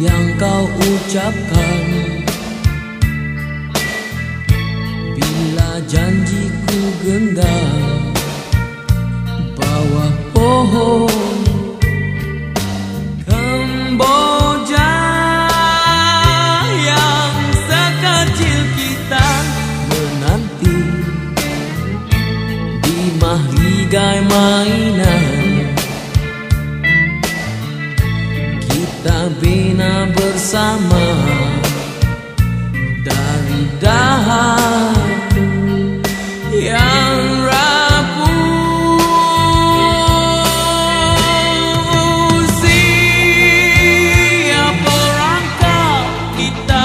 Yang kau ucapkan. Bila janjiku genggam Bawah pohon Kemboja Yang sekecil kita Menanti. Di mahligai main Kita bina bersama Dari dahan Yang rapuh. Siapa rangka kita